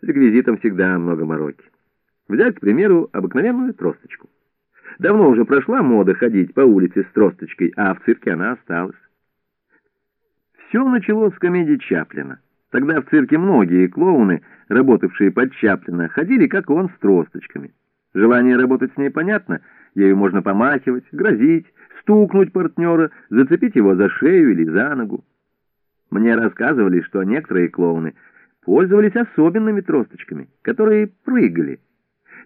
С реквизитом всегда много мороки. Взять, к примеру, обыкновенную тросточку. Давно уже прошла мода ходить по улице с тросточкой, а в цирке она осталась. Все началось с комедии Чаплина. Тогда в цирке многие клоуны, работавшие под Чаплина, ходили, как он, с тросточками. Желание работать с ней понятно, ею можно помахивать, грозить, стукнуть партнера, зацепить его за шею или за ногу. Мне рассказывали, что некоторые клоуны пользовались особенными тросточками, которые прыгали.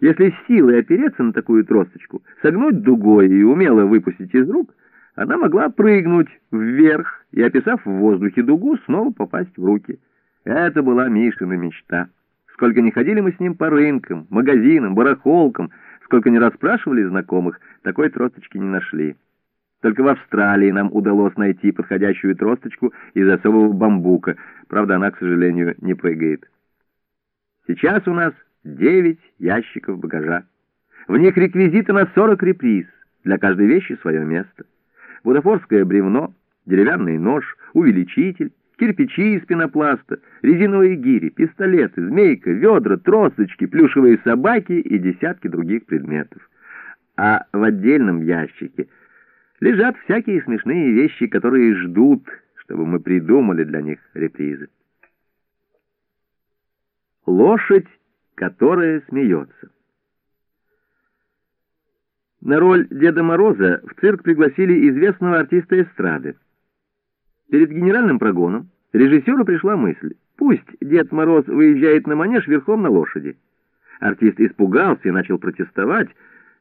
Если силой опереться на такую тросточку, согнуть дугой и умело выпустить из рук, она могла прыгнуть вверх и, описав в воздухе дугу, снова попасть в руки. Это была Мишина мечта. Сколько не ходили мы с ним по рынкам, магазинам, барахолкам, сколько не расспрашивали знакомых, такой тросточки не нашли. Только в Австралии нам удалось найти подходящую тросточку из особого бамбука. Правда, она, к сожалению, не прыгает. Сейчас у нас девять ящиков багажа. В них реквизиты на сорок реприз. Для каждой вещи свое место. Бутафорское бревно, деревянный нож, увеличитель, кирпичи из пенопласта, резиновые гири, пистолеты, змейка, ведра, тросочки, плюшевые собаки и десятки других предметов. А в отдельном ящике лежат всякие смешные вещи, которые ждут, чтобы мы придумали для них репризы. Лошадь, которая смеется. На роль Деда Мороза в цирк пригласили известного артиста эстрады. Перед генеральным прогоном режиссеру пришла мысль, пусть Дед Мороз выезжает на манеж верхом на лошади. Артист испугался и начал протестовать,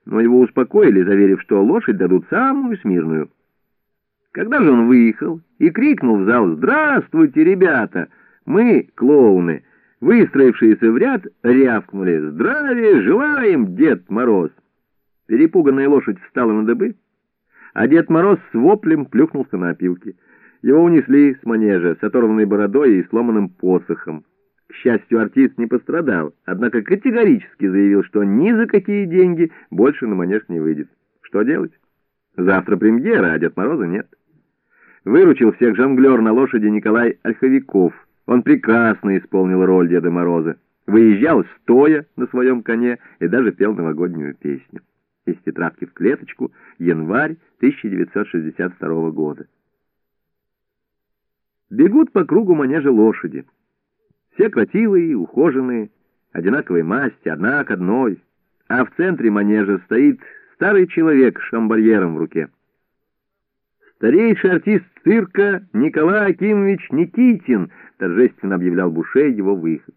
но его успокоили, заверив, что лошадь дадут самую смирную. Когда же он выехал и крикнул в зал «Здравствуйте, ребята! Мы, клоуны!» Выстроившиеся в ряд, рявкнули «Здравия желаем, Дед Мороз!» Перепуганная лошадь встала на дыбы, а Дед Мороз с воплем плюхнулся на опилки. Его унесли с манежа с оторванной бородой и сломанным посохом. К счастью, артист не пострадал, однако категорически заявил, что ни за какие деньги больше на манеж не выйдет. Что делать? Завтра премьера, а Дед Мороза нет. Выручил всех жонглер на лошади Николай Ольховиков. Он прекрасно исполнил роль Деда Мороза. Выезжал стоя на своем коне и даже пел новогоднюю песню. Из тетрадки в клеточку, январь 1962 года. Бегут по кругу манежа лошади. Все красивые, ухоженные, одинаковой масти, одна к одной. А в центре манежа стоит старый человек с шамбарьером в руке. «Старейший артист цирка Николай Акимович Никитин», — торжественно объявлял Буше его выход.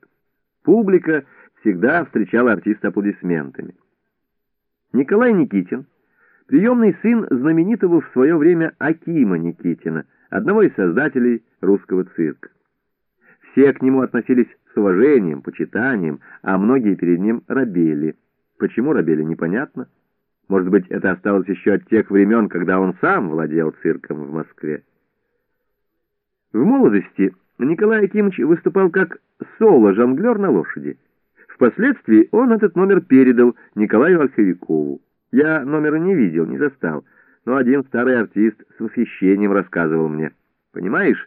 Публика всегда встречала артиста аплодисментами. Николай Никитин, приемный сын знаменитого в свое время Акима Никитина, одного из создателей русского цирка. Все к нему относились с уважением, почитанием, а многие перед ним робели. Почему робели, непонятно. Может быть, это осталось еще от тех времен, когда он сам владел цирком в Москве. В молодости Николай Акимович выступал как соло-жонглер на лошади. Впоследствии он этот номер передал Николаю Ольховикову. Я номера не видел, не застал, но один старый артист с восхищением рассказывал мне. Понимаешь,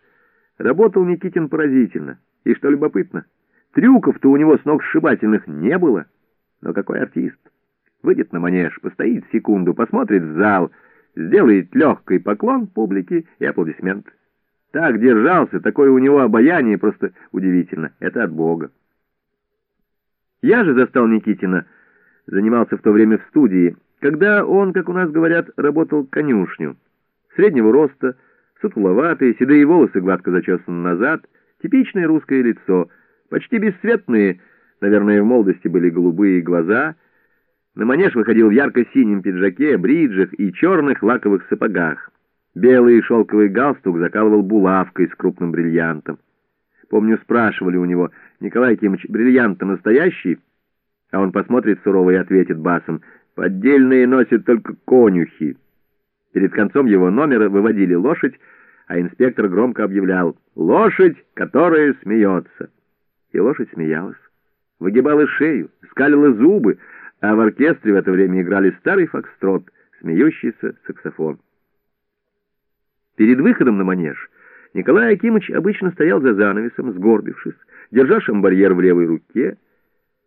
Работал Никитин поразительно. И что любопытно, трюков-то у него с ног сшибательных не было. Но какой артист! Выйдет на манеж, постоит секунду, посмотрит в зал, сделает легкий поклон публике и аплодисмент. Так держался, такое у него обаяние просто удивительно. Это от Бога. Я же застал Никитина, занимался в то время в студии, когда он, как у нас говорят, работал конюшню. Среднего роста, Сутуловатые, седые волосы гладко зачесаны назад, типичное русское лицо, почти бесцветные, наверное, в молодости были голубые глаза. На манеж выходил в ярко-синем пиджаке, бриджах и черных лаковых сапогах. Белый шелковый галстук закалывал булавкой с крупным бриллиантом. Помню, спрашивали у него, Николай Кимович, бриллиант-то настоящий? А он посмотрит сурово и ответит басом, поддельные носят только конюхи. Перед концом его номера выводили лошадь, а инспектор громко объявлял «Лошадь, которая смеется». И лошадь смеялась, выгибала шею, скалила зубы, а в оркестре в это время играли старый фокстрот, смеющийся саксофон. Перед выходом на манеж Николай Акимыч обычно стоял за занавесом, сгорбившись, держа шамбарьер в левой руке,